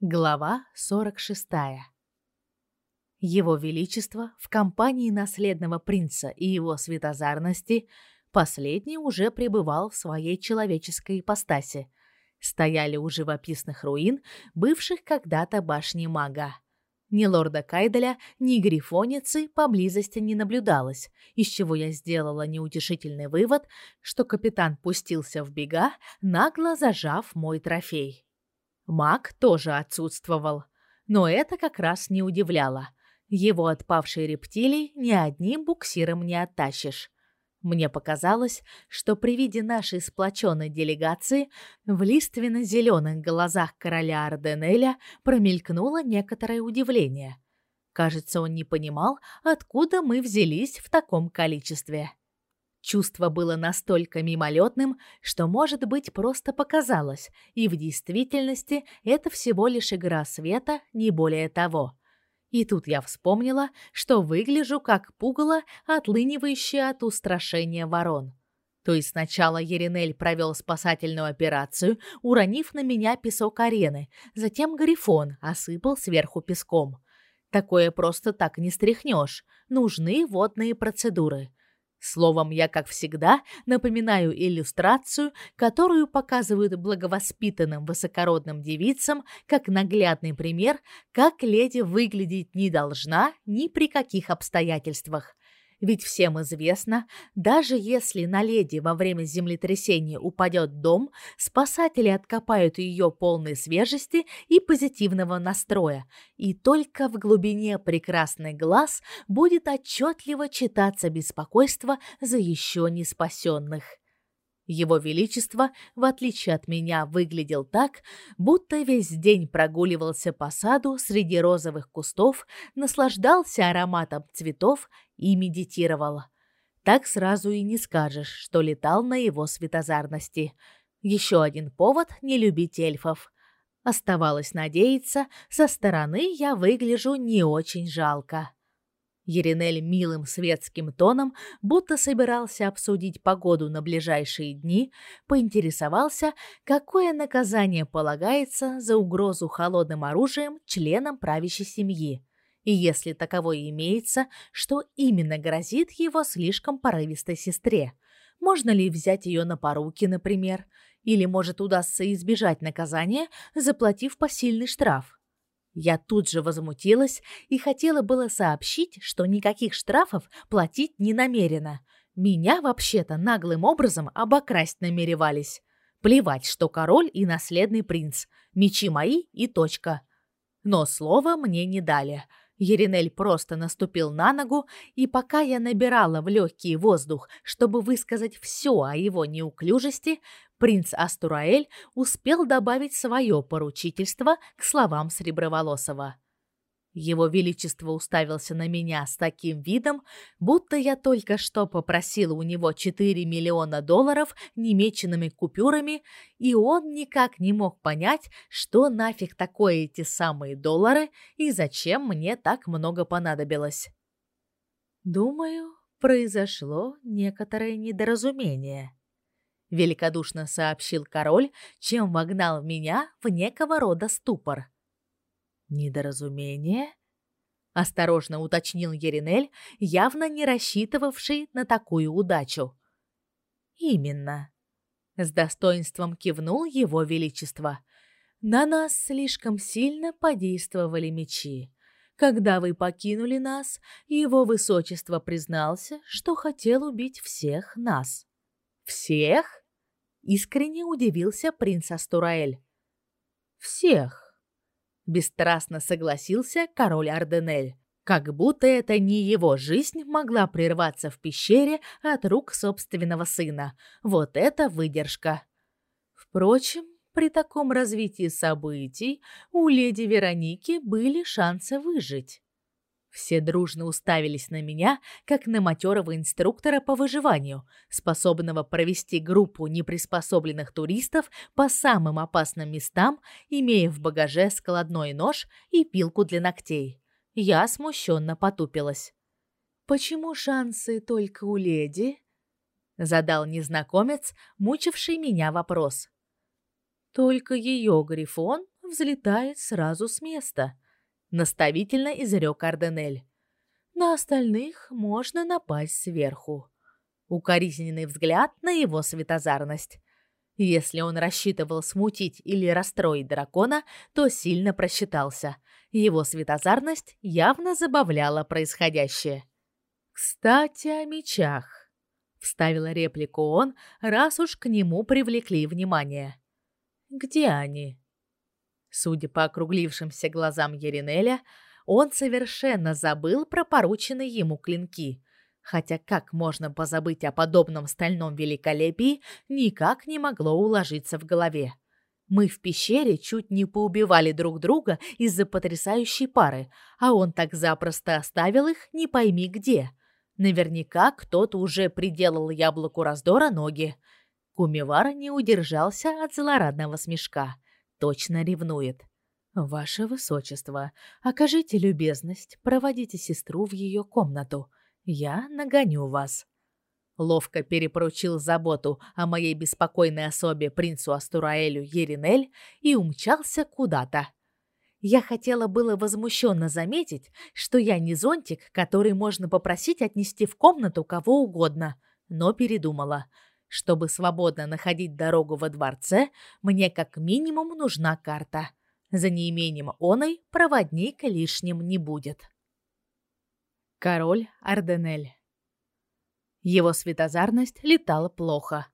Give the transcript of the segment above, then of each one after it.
Глава 46. Его величество в компании наследного принца и его светозарности последний уже пребывал в своей человеческой ипостаси. Стояли у живописных руин, бывших когда-то башни мага. Ни лорда Кайделя, ни грифоницы поблизости не наблюдалось, из чего я сделала неутешительный вывод, что капитан пустился в бега, нагло зажав мой трофей. Маг тоже отсутствовал, но это как раз не удивляло. Его отпавшие рептилии ни одним буксиром не оттащишь. Мне показалось, что при виде нашей сплоченной делегации в лиственно-зеленых глазах короля Арденеля промелькнуло некоторое удивление. Кажется, он не понимал, откуда мы взялись в таком количестве. Чувство было настолько мимолетным, что, может быть, просто показалось, и в действительности это всего лишь игра света, не более того. И тут я вспомнила, что выгляжу как пугало, отлынивающее от устрашения ворон. То есть сначала Еринель провел спасательную операцию, уронив на меня песок арены, затем Грифон осыпал сверху песком. Такое просто так не стряхнешь. Нужны водные процедуры. Словом, я, как всегда, напоминаю иллюстрацию, которую показывают благовоспитанным высокородным девицам как наглядный пример, как леди выглядеть не должна ни при каких обстоятельствах. Ведь всем известно, даже если на леди во время землетрясения упадет дом, спасатели откопают ее полной свежести и позитивного настроя, и только в глубине прекрасный глаз будет отчетливо читаться беспокойство за еще не спасенных. Его величество, в отличие от меня, выглядел так, будто весь день прогуливался по саду среди розовых кустов, наслаждался ароматом цветов и медитировал. Так сразу и не скажешь, что летал на его светозарности. Еще один повод не любить эльфов. Оставалось надеяться, со стороны я выгляжу не очень жалко. Еринель милым светским тоном, будто собирался обсудить погоду на ближайшие дни, поинтересовался, какое наказание полагается за угрозу холодным оружием членам правящей семьи. И если таковое имеется, что именно грозит его слишком порывистой сестре? Можно ли взять ее на поруки, например? Или, может, удастся избежать наказания, заплатив посильный штраф? Я тут же возмутилась и хотела было сообщить, что никаких штрафов платить не намерена. Меня вообще-то наглым образом обокрасть намеревались. Плевать, что король и наследный принц. Мечи мои и точка. Но слова мне не дали. Еринель просто наступил на ногу, и пока я набирала в легкий воздух, чтобы высказать все о его неуклюжести, принц Астураэль успел добавить свое поручительство к словам Среброволосого. Его величество уставился на меня с таким видом, будто я только что попросила у него 4 миллиона долларов немеченными купюрами, и он никак не мог понять, что нафиг такое эти самые доллары и зачем мне так много понадобилось. Думаю, произошло некоторое недоразумение великодушно сообщил король, чем вогнал меня в некого рода ступор. Недоразумение? осторожно уточнил Еринель, явно не рассчитывавший на такую удачу. Именно. С достоинством кивнул его величество. На нас слишком сильно подействовали мечи. Когда вы покинули нас, его высочество признался, что хотел убить всех нас. Всех? Искренне удивился принц Астураэль. Всех. Бесстрастно согласился король Арденель, как будто это не его жизнь могла прерваться в пещере от рук собственного сына. Вот это выдержка. Впрочем, при таком развитии событий у леди Вероники были шансы выжить. Все дружно уставились на меня, как на матерого инструктора по выживанию, способного провести группу неприспособленных туристов по самым опасным местам, имея в багаже складной нож и пилку для ногтей. Я смущенно потупилась. Почему шансы только у леди? задал незнакомец, мучивший меня вопрос. Только ее грифон взлетает сразу с места, наставительно изрек Арденель. На остальных можно напасть сверху. Укоризненный взгляд на его светозарность. Если он рассчитывал смутить или расстроить дракона, то сильно просчитался. Его светозарность явно забавляла происходящее. «Кстати, о мечах», — вставила реплику он, раз уж к нему привлекли внимание. «Где они?» Судя по округлившимся глазам Еринеля, он совершенно забыл про порученные ему клинки — хотя как можно позабыть о подобном стальном великолепии, никак не могло уложиться в голове. Мы в пещере чуть не поубивали друг друга из-за потрясающей пары, а он так запросто оставил их не пойми где. Наверняка кто-то уже приделал яблоку раздора ноги. Кумивар не удержался от злорадного смешка. Точно ревнует. Ваше высочество, окажите любезность, проводите сестру в ее комнату. Я нагоню вас. Ловко перепоручил заботу о моей беспокойной особе принцу Астураэлю Еринель и умчался куда-то. Я хотела было возмущенно заметить, что я не зонтик, который можно попросить отнести в комнату кого угодно, но передумала. Чтобы свободно находить дорогу во дворце, мне как минимум нужна карта. За неимением оной проводник лишним не будет. Король Арденель. Его светозарность летала плохо.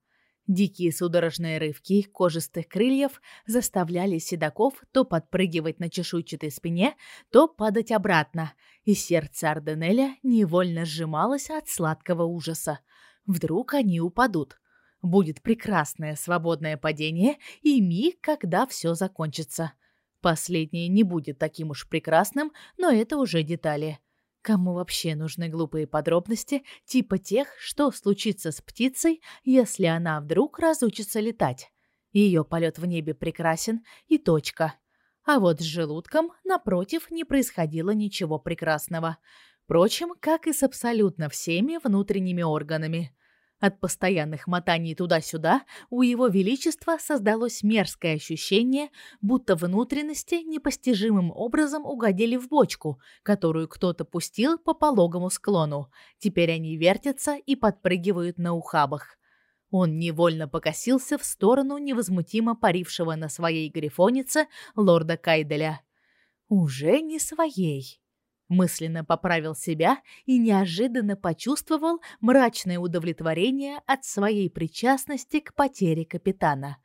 Дикие судорожные рывки кожистых крыльев заставляли седаков то подпрыгивать на чешуйчатой спине, то падать обратно, и сердце Арденеля невольно сжималось от сладкого ужаса. Вдруг они упадут. Будет прекрасное свободное падение и миг, когда все закончится. Последнее не будет таким уж прекрасным, но это уже детали. Кому вообще нужны глупые подробности, типа тех, что случится с птицей, если она вдруг разучится летать? Ее полет в небе прекрасен и точка. А вот с желудком, напротив, не происходило ничего прекрасного. Впрочем, как и с абсолютно всеми внутренними органами. От постоянных мотаний туда-сюда у его величества создалось мерзкое ощущение, будто внутренности непостижимым образом угодили в бочку, которую кто-то пустил по пологому склону. Теперь они вертятся и подпрыгивают на ухабах. Он невольно покосился в сторону невозмутимо парившего на своей грифонице лорда Кайделя. Уже не своей. Мысленно поправил себя и неожиданно почувствовал мрачное удовлетворение от своей причастности к потере капитана.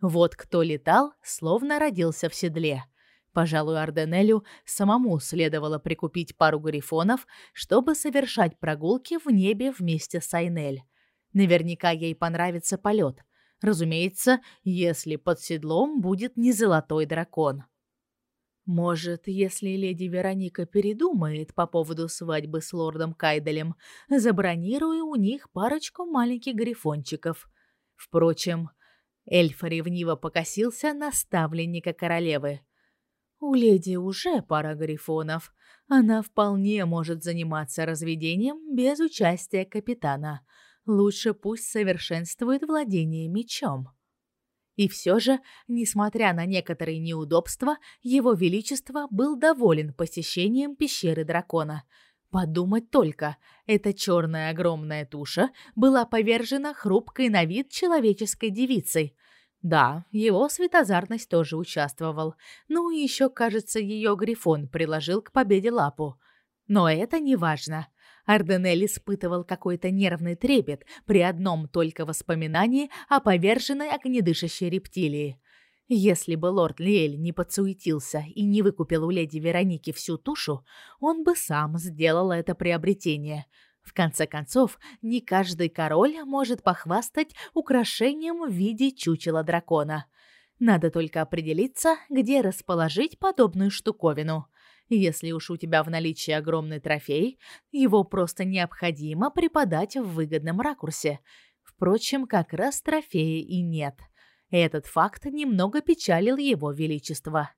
Вот кто летал, словно родился в седле. Пожалуй, Арденелю самому следовало прикупить пару грифонов, чтобы совершать прогулки в небе вместе с Айнель. Наверняка ей понравится полет. Разумеется, если под седлом будет не золотой дракон. Может, если леди Вероника передумает по поводу свадьбы с лордом Кайделем, забронирую у них парочку маленьких грифончиков. Впрочем, эльф ревниво покосился на ставленника королевы. У леди уже пара грифонов. Она вполне может заниматься разведением без участия капитана. Лучше пусть совершенствует владение мечом. И все же, несмотря на некоторые неудобства, его величество был доволен посещением пещеры дракона. Подумать только, эта черная огромная туша была повержена хрупкой на вид человеческой девицей. Да, его светозарность тоже участвовал. Ну и еще, кажется, ее грифон приложил к победе лапу. Но это не важно. Арденель испытывал какой-то нервный трепет при одном только воспоминании о поверженной огнедышащей рептилии. Если бы лорд Лиэль не подсуетился и не выкупил у леди Вероники всю тушу, он бы сам сделал это приобретение. В конце концов, не каждый король может похвастать украшением в виде чучела дракона. Надо только определиться, где расположить подобную штуковину. Если уж у тебя в наличии огромный трофей, его просто необходимо преподать в выгодном ракурсе. Впрочем, как раз трофея и нет. Этот факт немного печалил его величество.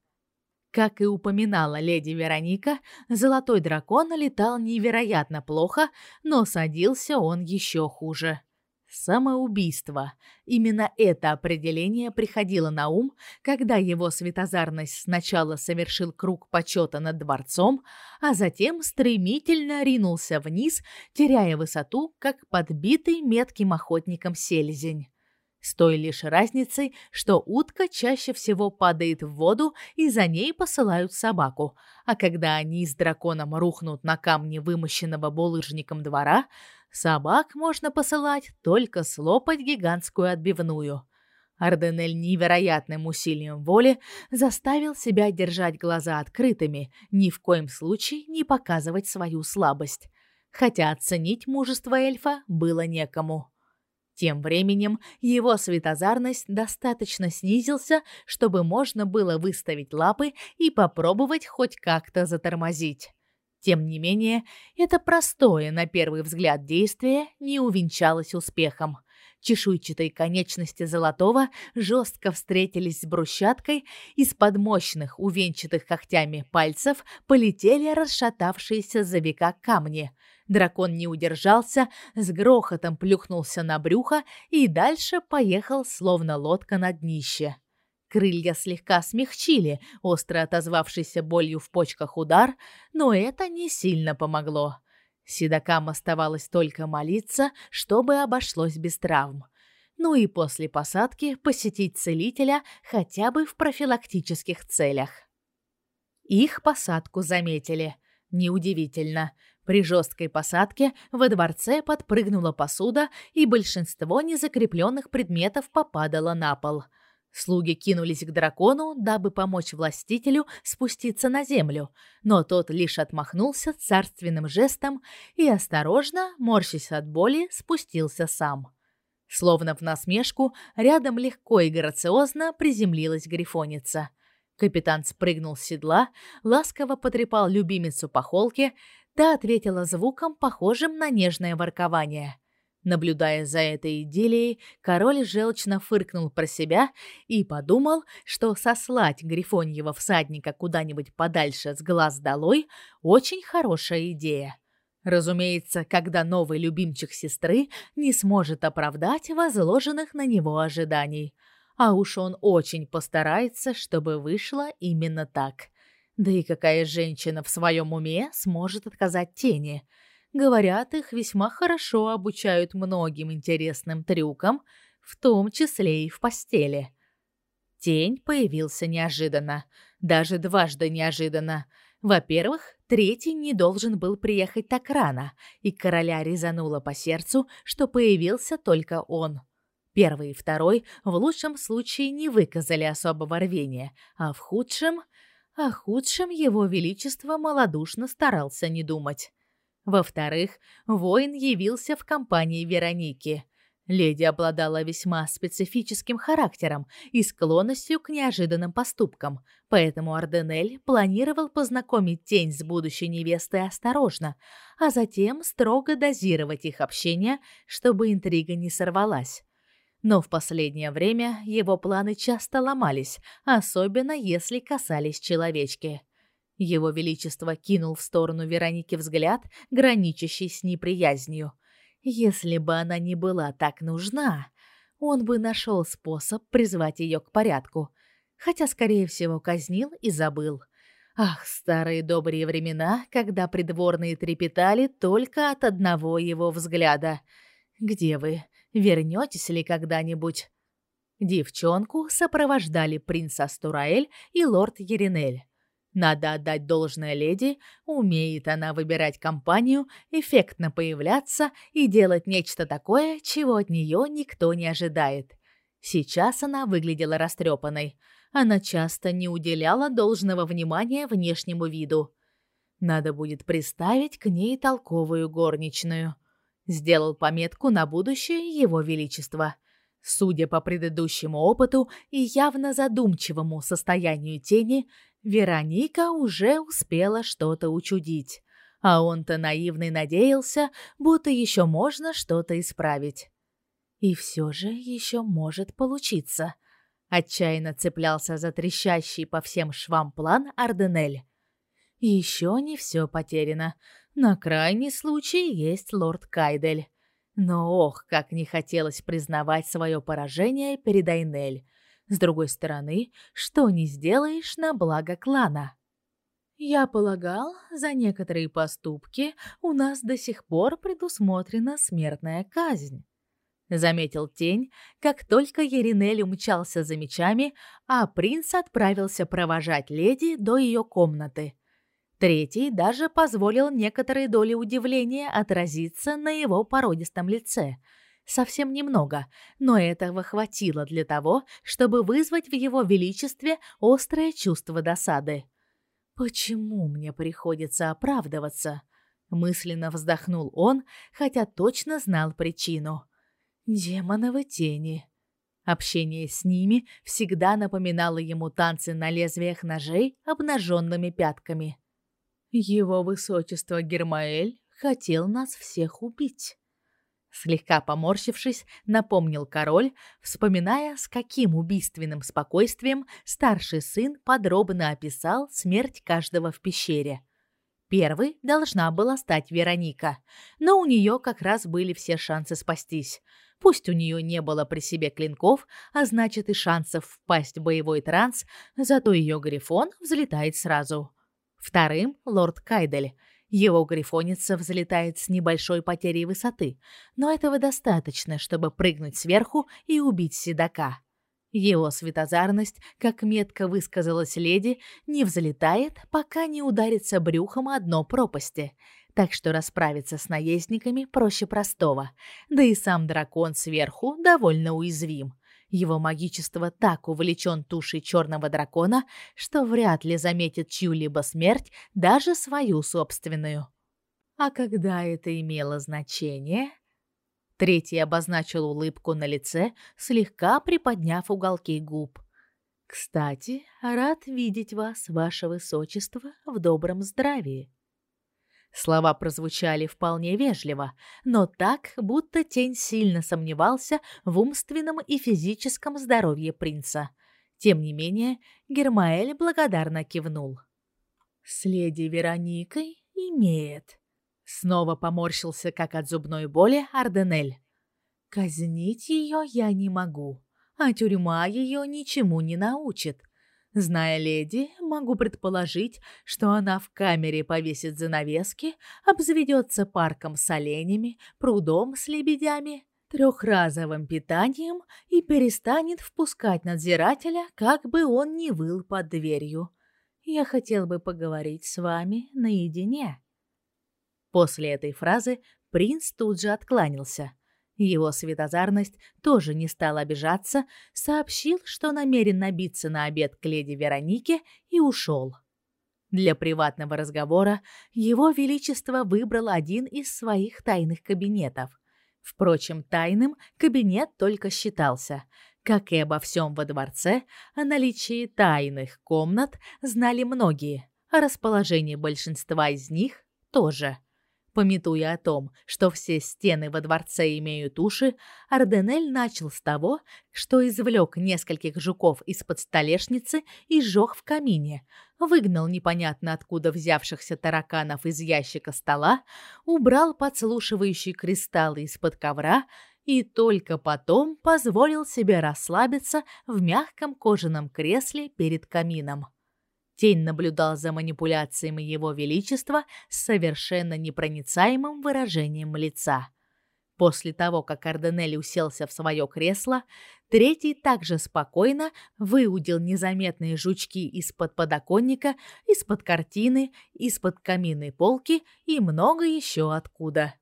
Как и упоминала леди Вероника, золотой дракон летал невероятно плохо, но садился он еще хуже. Самоубийство. Именно это определение приходило на ум, когда его светозарность сначала совершил круг почета над дворцом, а затем стремительно ринулся вниз, теряя высоту, как подбитый метким охотником селезень. С той лишь разницей, что утка чаще всего падает в воду и за ней посылают собаку, а когда они с драконом рухнут на камни вымощенного булыжником двора, собак можно посылать только слопать гигантскую отбивную. Арденель невероятным усилием воли заставил себя держать глаза открытыми, ни в коем случае не показывать свою слабость. Хотя оценить мужество эльфа было некому. Тем временем его светозарность достаточно снизился, чтобы можно было выставить лапы и попробовать хоть как-то затормозить. Тем не менее, это простое на первый взгляд действие не увенчалось успехом. Чешуйчатые конечности золотого жестко встретились с брусчаткой, из-под мощных, увенчатых когтями пальцев полетели расшатавшиеся за века камни – Дракон не удержался, с грохотом плюхнулся на брюхо и дальше поехал, словно лодка на днище. Крылья слегка смягчили остро отозвавшийся болью в почках удар, но это не сильно помогло. Седокам оставалось только молиться, чтобы обошлось без травм. Ну и после посадки посетить целителя хотя бы в профилактических целях. Их посадку заметили. Неудивительно. При жесткой посадке во дворце подпрыгнула посуда, и большинство незакрепленных предметов попадало на пол. Слуги кинулись к дракону, дабы помочь властителю спуститься на землю, но тот лишь отмахнулся царственным жестом и осторожно, морщась от боли, спустился сам. Словно в насмешку, рядом легко и грациозно приземлилась грифоница. Капитан спрыгнул с седла, ласково потрепал любимицу по холке, Та ответила звуком, похожим на нежное воркование. Наблюдая за этой идиллией, король желчно фыркнул про себя и подумал, что сослать грифоньего всадника куда-нибудь подальше с глаз долой очень хорошая идея. Разумеется, когда новый любимчик сестры не сможет оправдать возложенных на него ожиданий. А уж он очень постарается, чтобы вышло именно так. Да и какая женщина в своем уме сможет отказать тени? Говорят, их весьма хорошо обучают многим интересным трюкам, в том числе и в постели. Тень появился неожиданно, даже дважды неожиданно. Во-первых, третий не должен был приехать так рано, и короля резануло по сердцу, что появился только он. Первый и второй в лучшем случае не выказали особого рвения, а в худшем — о худшем его величество малодушно старался не думать. Во-вторых, воин явился в компании Вероники. Леди обладала весьма специфическим характером и склонностью к неожиданным поступкам, поэтому Арденель планировал познакомить тень с будущей невестой осторожно, а затем строго дозировать их общение, чтобы интрига не сорвалась. Но в последнее время его планы часто ломались, особенно если касались человечки. Его величество кинул в сторону Вероники взгляд, граничащий с неприязнью. Если бы она не была так нужна, он бы нашел способ призвать ее к порядку, хотя скорее всего казнил и забыл. Ах, старые добрые времена, когда придворные трепетали только от одного его взгляда. Где вы? Вернетесь ли когда-нибудь? Девчонку сопровождали принц Астураэль и лорд Еринель. Надо отдать должное леди, умеет она выбирать компанию, эффектно появляться и делать нечто такое, чего от нее никто не ожидает. Сейчас она выглядела растрепанной. Она часто не уделяла должного внимания внешнему виду. Надо будет приставить к ней толковую горничную. Сделал пометку на будущее его величество. Судя по предыдущему опыту и явно задумчивому состоянию тени, Вероника уже успела что-то учудить. А он-то наивный надеялся, будто еще можно что-то исправить. И все же еще может получиться. Отчаянно цеплялся за трещащий по всем швам план Арденель. Еще не все потеряно. На крайний случай есть лорд Кайдель. Но ох, как не хотелось признавать свое поражение перед Айнель. С другой стороны, что не сделаешь на благо клана. Я полагал, за некоторые поступки у нас до сих пор предусмотрена смертная казнь. Заметил тень, как только Еринель умчался за мечами, а принц отправился провожать леди до ее комнаты. Третий даже позволил некоторые доли удивления отразиться на его породистом лице. Совсем немного, но этого хватило для того, чтобы вызвать в его величестве острое чувство досады. Почему мне приходится оправдываться? мысленно вздохнул он, хотя точно знал причину. Демоновы тени. Общение с ними всегда напоминало ему танцы на лезвиях ножей обнаженными пятками. Его высочество Гермаэль хотел нас всех убить. Слегка поморщившись, напомнил король, вспоминая, с каким убийственным спокойствием старший сын подробно описал смерть каждого в пещере. Первой должна была стать Вероника, но у нее как раз были все шансы спастись. Пусть у нее не было при себе клинков, а значит и шансов впасть в боевой транс, зато ее грифон взлетает сразу. Вторым лорд Кайдель. Его грифоница взлетает с небольшой потерей высоты, но этого достаточно, чтобы прыгнуть сверху и убить седока. Его светозарность, как метко высказалась леди, не взлетает, пока не ударится брюхом о дно пропасти. Так что расправиться с наездниками проще простого. Да и сам дракон сверху довольно уязвим. Его магичество так увлечен тушей черного дракона, что вряд ли заметит чью-либо смерть, даже свою собственную. А когда это имело значение? Третий обозначил улыбку на лице, слегка приподняв уголки губ. Кстати, рад видеть вас, ваше высочество, в добром здравии. Слова прозвучали вполне вежливо, но так, будто тень сильно сомневался в умственном и физическом здоровье принца. Тем не менее, Гермаэль благодарно кивнул. «С леди Вероникой имеет». Снова поморщился, как от зубной боли, Арденель. «Казнить ее я не могу, а тюрьма ее ничему не научит. Зная леди, могу предположить, что она в камере повесит занавески, обзаведется парком с оленями, прудом с лебедями, трехразовым питанием и перестанет впускать надзирателя, как бы он ни выл под дверью. Я хотел бы поговорить с вами наедине. После этой фразы принц тут же откланялся. Его светозарность тоже не стал обижаться, сообщил, что намерен набиться на обед к леди Веронике и ушел. Для приватного разговора его величество выбрал один из своих тайных кабинетов. Впрочем, тайным кабинет только считался. Как и обо всем во дворце, о наличии тайных комнат знали многие, а расположение большинства из них тоже. Пометуя о том, что все стены во дворце имеют уши, Арденель начал с того, что извлек нескольких жуков из-под столешницы и сжег в камине, выгнал непонятно откуда взявшихся тараканов из ящика стола, убрал подслушивающие кристаллы из-под ковра и только потом позволил себе расслабиться в мягком кожаном кресле перед камином. Тень наблюдал за манипуляциями его величества с совершенно непроницаемым выражением лица. После того, как Арденель уселся в свое кресло, третий также спокойно выудил незаметные жучки из-под подоконника, из-под картины, из-под каминной полки и много еще откуда.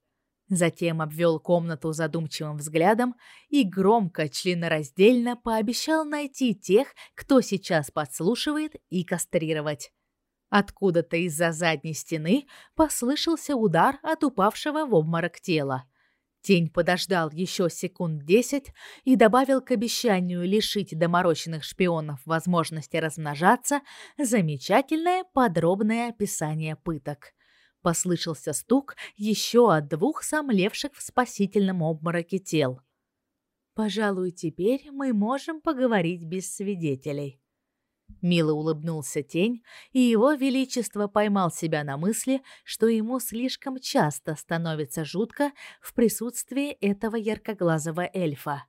Затем обвел комнату задумчивым взглядом и громко, членораздельно пообещал найти тех, кто сейчас подслушивает, и кастрировать. Откуда-то из-за задней стены послышался удар от упавшего в обморок тела. Тень подождал еще секунд десять и добавил к обещанию лишить доморощенных шпионов возможности размножаться замечательное подробное описание пыток – Послышался стук еще от двух сомлевших в спасительном обмороке тел. Пожалуй, теперь мы можем поговорить без свидетелей. Мило улыбнулся тень, и его величество поймал себя на мысли, что ему слишком часто становится жутко в присутствии этого яркоглазого эльфа.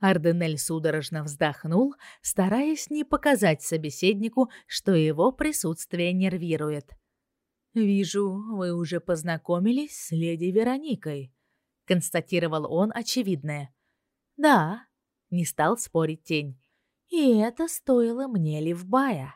Арденель судорожно вздохнул, стараясь не показать собеседнику, что его присутствие нервирует. «Вижу, вы уже познакомились с леди Вероникой», — констатировал он очевидное. «Да», — не стал спорить тень. «И это стоило мне Ливбая».